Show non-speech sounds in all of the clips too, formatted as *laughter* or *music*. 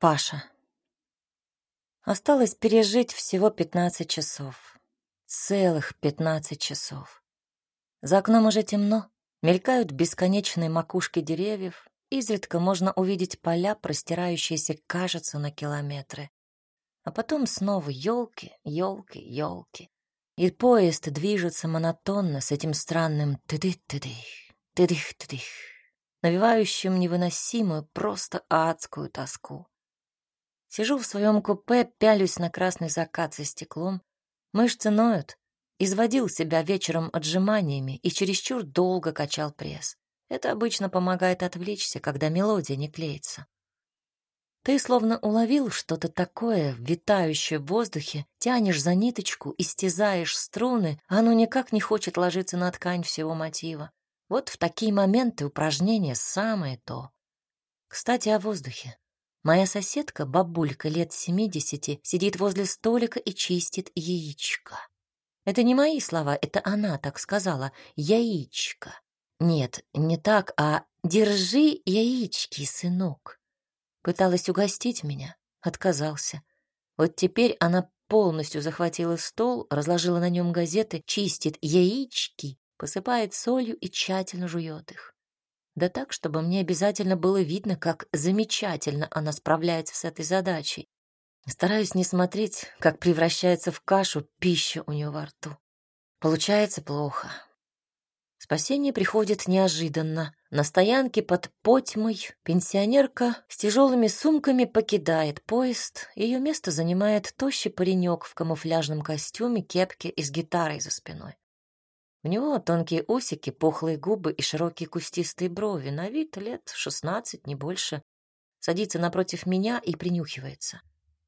Паша. Осталось пережить всего 15 часов. Целых 15 часов. За окном уже темно, мелькают бесконечные макушки деревьев, изредка можно увидеть поля, простирающиеся, кажется, на километры. А потом снова елки, елки, елки. И поезд движется монотонно с этим странным тыдых-тыдых, тыдых-тыдых, навевающим невыносимую, просто адскую тоску. Сижу в своем купе, пялюсь на красный закат за стеклом. Мышцы ноют. Изводил себя вечером отжиманиями и чересчур долго качал пресс. Это обычно помогает отвлечься, когда мелодия не клеится. Ты словно уловил что-то такое, витающее в воздухе, тянешь за ниточку, истязаешь струны, а оно никак не хочет ложиться на ткань всего мотива. Вот в такие моменты упражнение самое то. Кстати, о воздухе. Моя соседка, бабулька лет семидесяти, сидит возле столика и чистит яичко. Это не мои слова, это она так сказала. Яичко. Нет, не так, а «держи яички, сынок». Пыталась угостить меня, отказался. Вот теперь она полностью захватила стол, разложила на нем газеты, чистит яички, посыпает солью и тщательно жует их. Да так, чтобы мне обязательно было видно, как замечательно она справляется с этой задачей. Стараюсь не смотреть, как превращается в кашу пища у нее во рту. Получается плохо. Спасение приходит неожиданно. На стоянке под Потьмой пенсионерка с тяжелыми сумками покидает поезд. Ее место занимает тощий паренек в камуфляжном костюме, кепке и с гитарой за спиной. У него тонкие усики, пухлые губы и широкие кустистые брови, на вид лет шестнадцать, не больше. Садится напротив меня и принюхивается.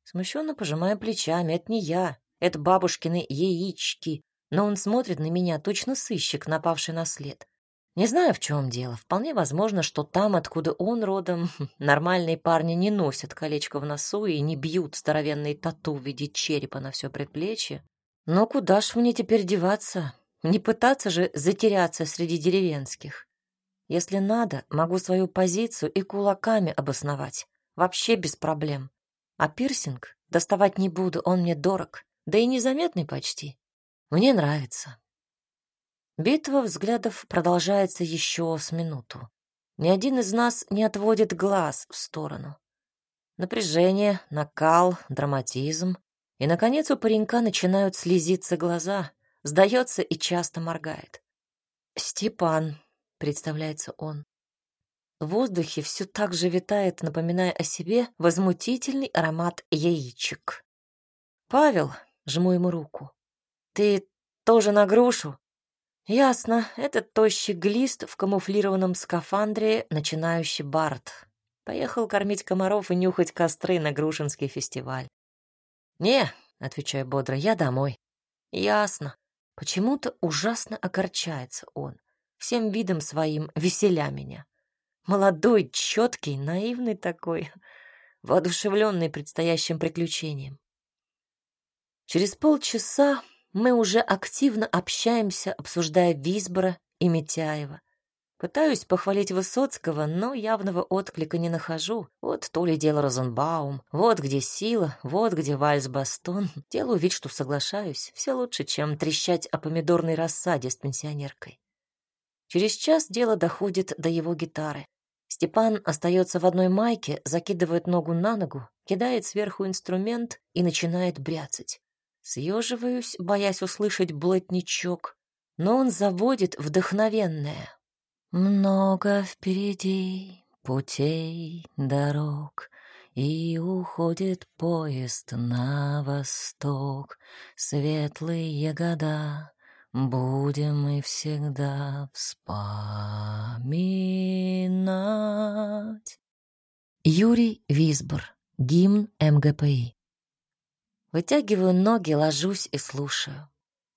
Смущенно пожимая плечами, это не я, это бабушкины яички, но он смотрит на меня, точно сыщик, напавший на след. Не знаю, в чем дело. Вполне возможно, что там, откуда он родом, *laughs* нормальные парни не носят колечко в носу и не бьют здоровенные тату в виде черепа на все предплечье. Но куда ж мне теперь деваться? Не пытаться же затеряться среди деревенских. Если надо, могу свою позицию и кулаками обосновать. Вообще без проблем. А пирсинг доставать не буду, он мне дорог. Да и незаметный почти. Мне нравится. Битва взглядов продолжается еще с минуту. Ни один из нас не отводит глаз в сторону. Напряжение, накал, драматизм. И, наконец, у паренька начинают слезиться глаза — сдается и часто моргает. «Степан», — представляется он. В воздухе все так же витает, напоминая о себе, возмутительный аромат яичек. «Павел», — жму ему руку, — «ты тоже на грушу?» «Ясно, это тощий глист в камуфлированном скафандре, начинающий Барт. Поехал кормить комаров и нюхать костры на Грушинский фестиваль». «Не», — отвечаю бодро, — «я домой». «Ясно. Почему-то ужасно огорчается он, всем видом своим веселя меня. Молодой, четкий, наивный такой, *laughs* воодушевленный предстоящим приключением. Через полчаса мы уже активно общаемся, обсуждая Висбора и Митяева. Пытаюсь похвалить Высоцкого, но явного отклика не нахожу. Вот то ли дело Розенбаум, вот где сила, вот где вальс-бастон. Делаю вид, что соглашаюсь. Все лучше, чем трещать о помидорной рассаде с пенсионеркой. Через час дело доходит до его гитары. Степан остается в одной майке, закидывает ногу на ногу, кидает сверху инструмент и начинает бряцать. Съеживаюсь, боясь услышать блатничок, но он заводит вдохновенное. Много впереди путей, дорог, И уходит поезд на восток. Светлые года будем мы всегда вспоминать. Юрий Висбор. Гимн МГПИ. Вытягиваю ноги, ложусь и слушаю.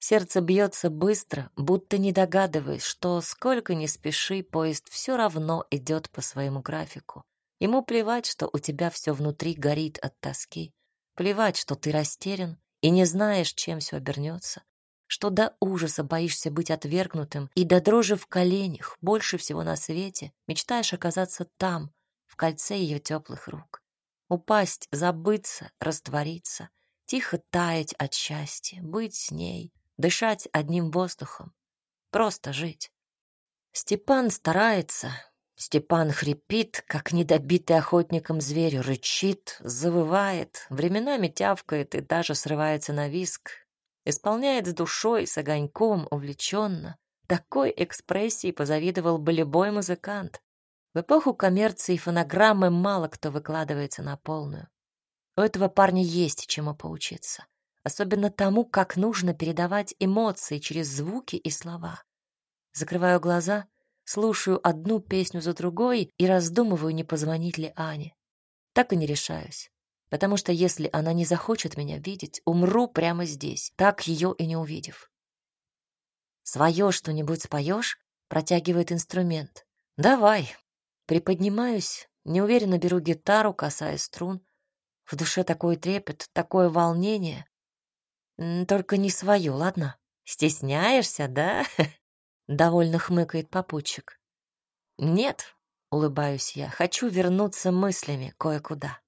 Сердце бьется быстро, будто не догадываясь, что сколько ни спеши, поезд все равно идет по своему графику. Ему плевать, что у тебя все внутри горит от тоски. Плевать, что ты растерян и не знаешь, чем все обернется. Что до ужаса боишься быть отвергнутым и до дрожи в коленях, больше всего на свете, мечтаешь оказаться там, в кольце ее теплых рук. Упасть, забыться, раствориться, тихо таять от счастья, быть с ней, дышать одним воздухом, просто жить. Степан старается, Степан хрипит, как недобитый охотником зверь, рычит, завывает, временами тявкает и даже срывается на виск. Исполняет с душой, с огоньком, увлеченно. Такой экспрессии позавидовал бы любой музыкант. В эпоху коммерции фонограммы мало кто выкладывается на полную. У этого парня есть чему поучиться. Особенно тому, как нужно передавать эмоции через звуки и слова. Закрываю глаза — слушаю одну песню за другой и раздумываю, не позвонить ли Ане. Так и не решаюсь, потому что если она не захочет меня видеть, умру прямо здесь, так ее и не увидев. «Свое что-нибудь споешь?» — протягивает инструмент. «Давай». Приподнимаюсь, неуверенно беру гитару, касаясь струн. В душе такой трепет, такое волнение. Только не свое, ладно? Стесняешься, да? *laughs* Довольно хмыкает попутчик. Нет, улыбаюсь я, хочу вернуться мыслями кое-куда.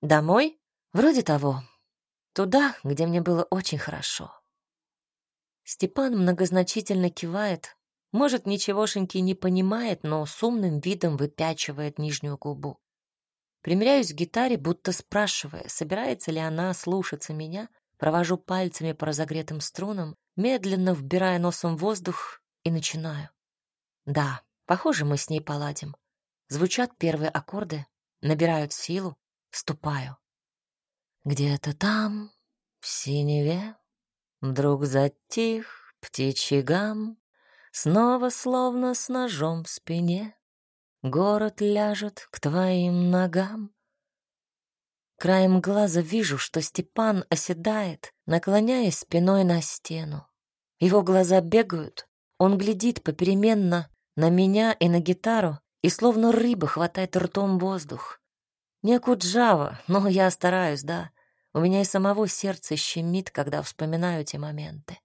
Домой? Вроде того. Туда, где мне было очень хорошо. Степан многозначительно кивает, может, ничегошеньки не понимает, но с умным видом выпячивает нижнюю губу. Примеряюсь к гитаре, будто спрашивая, собирается ли она слушаться меня, провожу пальцами по разогретым струнам, медленно вбирая носом воздух и начинаю. Да, похоже, мы с ней поладим. Звучат первые аккорды, набирают силу, вступаю. Где-то там, в синеве, вдруг затих птичий гам, снова словно с ножом в спине. Город ляжет к твоим ногам. Краем глаза вижу, что Степан оседает, наклоняясь спиной на стену. Его глаза бегают, он глядит попеременно на меня и на гитару и словно рыба хватает ртом воздух. Не Куджава, но я стараюсь, да. У меня и самого сердце щемит, когда вспоминаю эти моменты.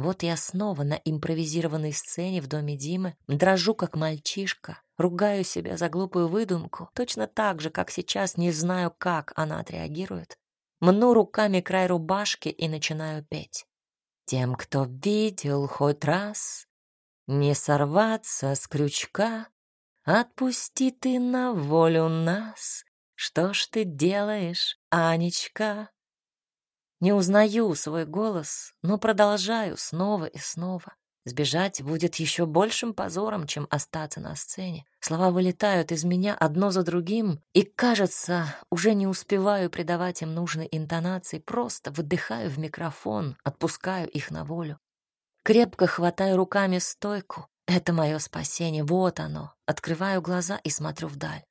Вот я снова на импровизированной сцене в доме Димы, дрожу как мальчишка, ругаю себя за глупую выдумку, точно так же, как сейчас не знаю, как она отреагирует. Мну руками край рубашки и начинаю петь. Тем, кто видел хоть раз, не сорваться с крючка, Отпусти ты на волю нас. Что ж ты делаешь, Анечка? Не узнаю свой голос, но продолжаю снова и снова. Сбежать будет еще большим позором, чем остаться на сцене. Слова вылетают из меня одно за другим, и, кажется, уже не успеваю придавать им нужной интонации, просто выдыхаю в микрофон, отпускаю их на волю. Крепко хватаю руками стойку. Это мое спасение, вот оно. Открываю глаза и смотрю вдаль.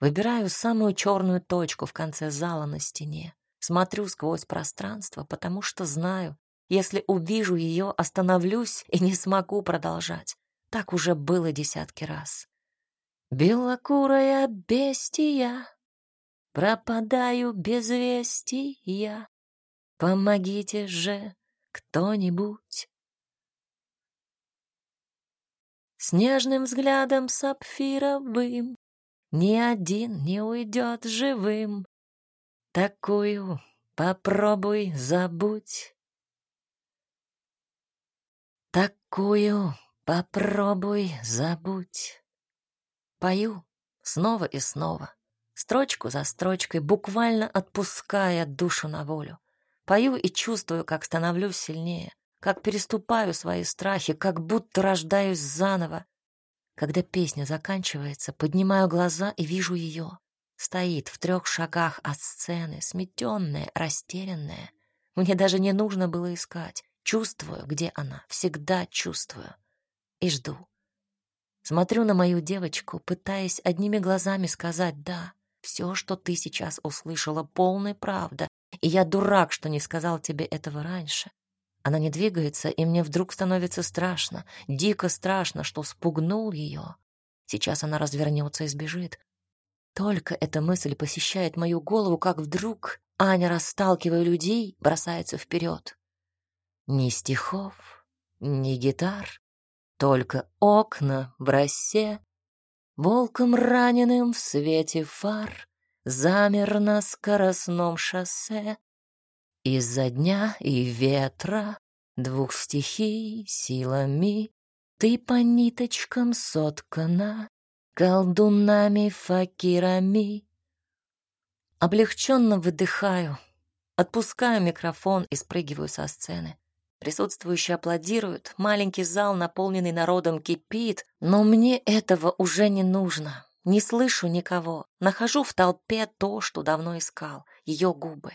Выбираю самую черную точку в конце зала на стене. Смотрю сквозь пространство, потому что знаю, если увижу ее, остановлюсь и не смогу продолжать. Так уже было десятки раз. Белокурая бестия, пропадаю без вести я. Помогите же кто-нибудь. Снежным взглядом сапфировым Ни один не уйдет живым. Такую попробуй забудь. Такую попробуй забудь. Пою снова и снова, строчку за строчкой, буквально отпуская душу на волю. Пою и чувствую, как становлюсь сильнее, как переступаю свои страхи, как будто рождаюсь заново. Когда песня заканчивается, поднимаю глаза и вижу ее. Стоит в трех шагах от сцены, сметенная, растерянная. Мне даже не нужно было искать. Чувствую, где она, всегда чувствую. И жду. Смотрю на мою девочку, пытаясь одними глазами сказать «да». Все, что ты сейчас услышала, полная правда, и я дурак, что не сказал тебе этого раньше. Она не двигается, и мне вдруг становится страшно, дико страшно, что спугнул ее. Сейчас она развернется и сбежит. Только эта мысль посещает мою голову, как вдруг Аня, расталкивая людей, бросается вперед. Ни стихов, ни гитар, только окна в росе, Волком раненым в свете фар замер на скоростном шоссе. Из-за дня и ветра, двух стихий силами, Ты по ниточкам соткана, колдунами, факирами. Облегченно выдыхаю, отпускаю микрофон и спрыгиваю со сцены. Присутствующие аплодируют, маленький зал, наполненный народом, кипит, но мне этого уже не нужно. Не слышу никого, нахожу в толпе то, что давно искал, ее губы.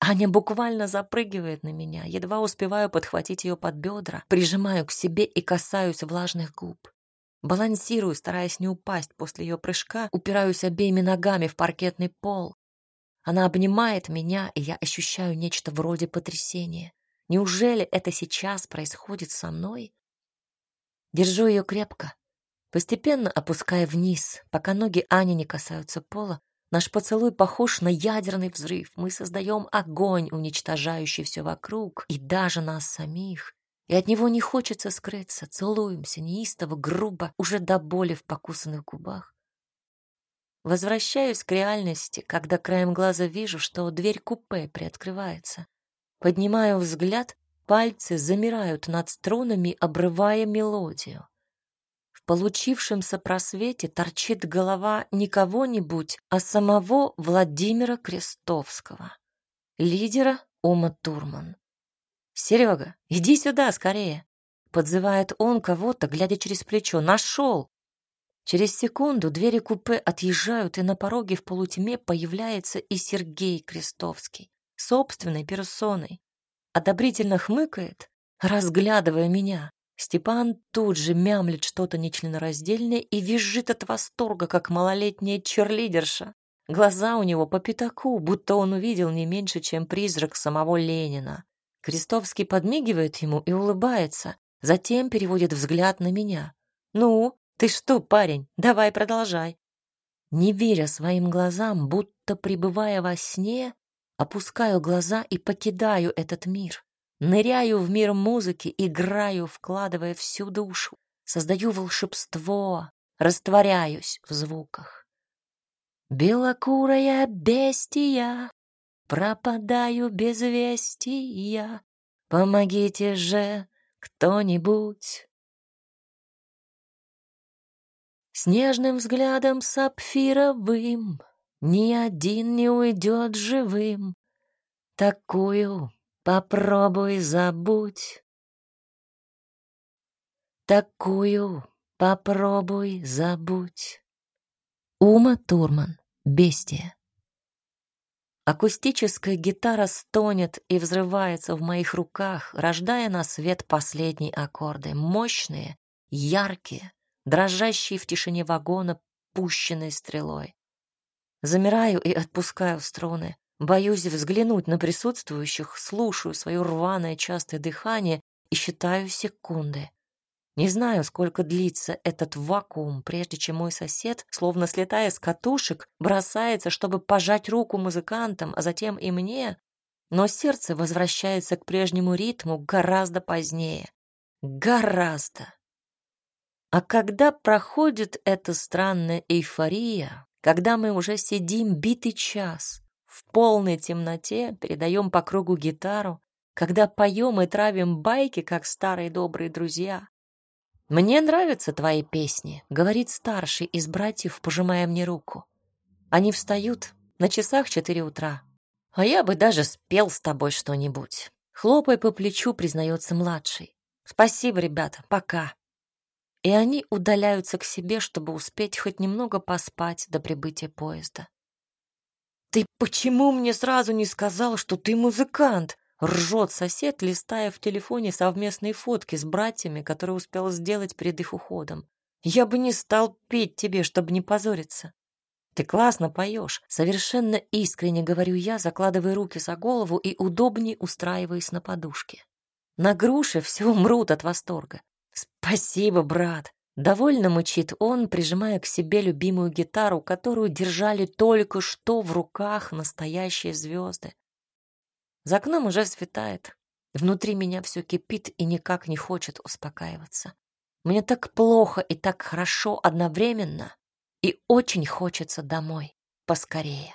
Аня буквально запрыгивает на меня, едва успеваю подхватить ее под бедра, прижимаю к себе и касаюсь влажных губ. Балансирую, стараясь не упасть после ее прыжка, упираюсь обеими ногами в паркетный пол. Она обнимает меня, и я ощущаю нечто вроде потрясения. Неужели это сейчас происходит со мной? Держу ее крепко, постепенно опуская вниз, пока ноги Ани не касаются пола. Наш поцелуй похож на ядерный взрыв. Мы создаем огонь, уничтожающий все вокруг, и даже нас самих. И от него не хочется скрыться. Целуемся неистово, грубо, уже до боли в покусанных губах. Возвращаюсь к реальности, когда краем глаза вижу, что дверь купе приоткрывается. Поднимаю взгляд, пальцы замирают над струнами, обрывая мелодию. В получившемся просвете торчит голова не кого-нибудь, а самого Владимира Крестовского, лидера Ума Турман. «Серега, иди сюда скорее!» Подзывает он кого-то, глядя через плечо. «Нашел!» Через секунду двери купе отъезжают, и на пороге в полутьме появляется и Сергей Крестовский собственной персоной. Одобрительно хмыкает, разглядывая меня. Степан тут же мямлет что-то нечленораздельное и визжит от восторга, как малолетняя черлидерша. Глаза у него по пятаку, будто он увидел не меньше, чем призрак самого Ленина. Крестовский подмигивает ему и улыбается, затем переводит взгляд на меня. «Ну, ты что, парень, давай продолжай». Не веря своим глазам, будто пребывая во сне, Опускаю глаза и покидаю этот мир. Ныряю в мир музыки, играю, вкладывая всю душу. Создаю волшебство, растворяюсь в звуках. Белокурая бестия, пропадаю без вестия. Помогите же кто-нибудь. Снежным взглядом сапфировым ни один не уйдет живым. Такую попробуй забудь. Такую попробуй забудь. Ума Турман, Бестия. Акустическая гитара стонет и взрывается в моих руках, рождая на свет последние аккорды, мощные, яркие, дрожащие в тишине вагона, пущенные стрелой. Замираю и отпускаю струны. Боюсь взглянуть на присутствующих, слушаю свое рваное частое дыхание и считаю секунды. Не знаю, сколько длится этот вакуум, прежде чем мой сосед, словно слетая с катушек, бросается, чтобы пожать руку музыкантам, а затем и мне, но сердце возвращается к прежнему ритму гораздо позднее. Гораздо. А когда проходит эта странная эйфория, когда мы уже сидим битый час, в полной темноте передаем по кругу гитару, когда поем и травим байки, как старые добрые друзья. «Мне нравятся твои песни», — говорит старший из братьев, пожимая мне руку. Они встают на часах четыре утра. А я бы даже спел с тобой что-нибудь. Хлопая по плечу, признается младший. Спасибо, ребята, пока и они удаляются к себе, чтобы успеть хоть немного поспать до прибытия поезда. «Ты почему мне сразу не сказал, что ты музыкант?» — ржет сосед, листая в телефоне совместные фотки с братьями, которые успел сделать перед их уходом. «Я бы не стал петь тебе, чтобы не позориться». «Ты классно поешь», — совершенно искренне говорю я, закладывая руки за голову и удобнее устраиваясь на подушке. На груше все умрут от восторга. «Спасибо, брат!» Довольно мычит он, прижимая к себе любимую гитару, которую держали только что в руках настоящие звезды. За окном уже светает. Внутри меня все кипит и никак не хочет успокаиваться. Мне так плохо и так хорошо одновременно, и очень хочется домой поскорее.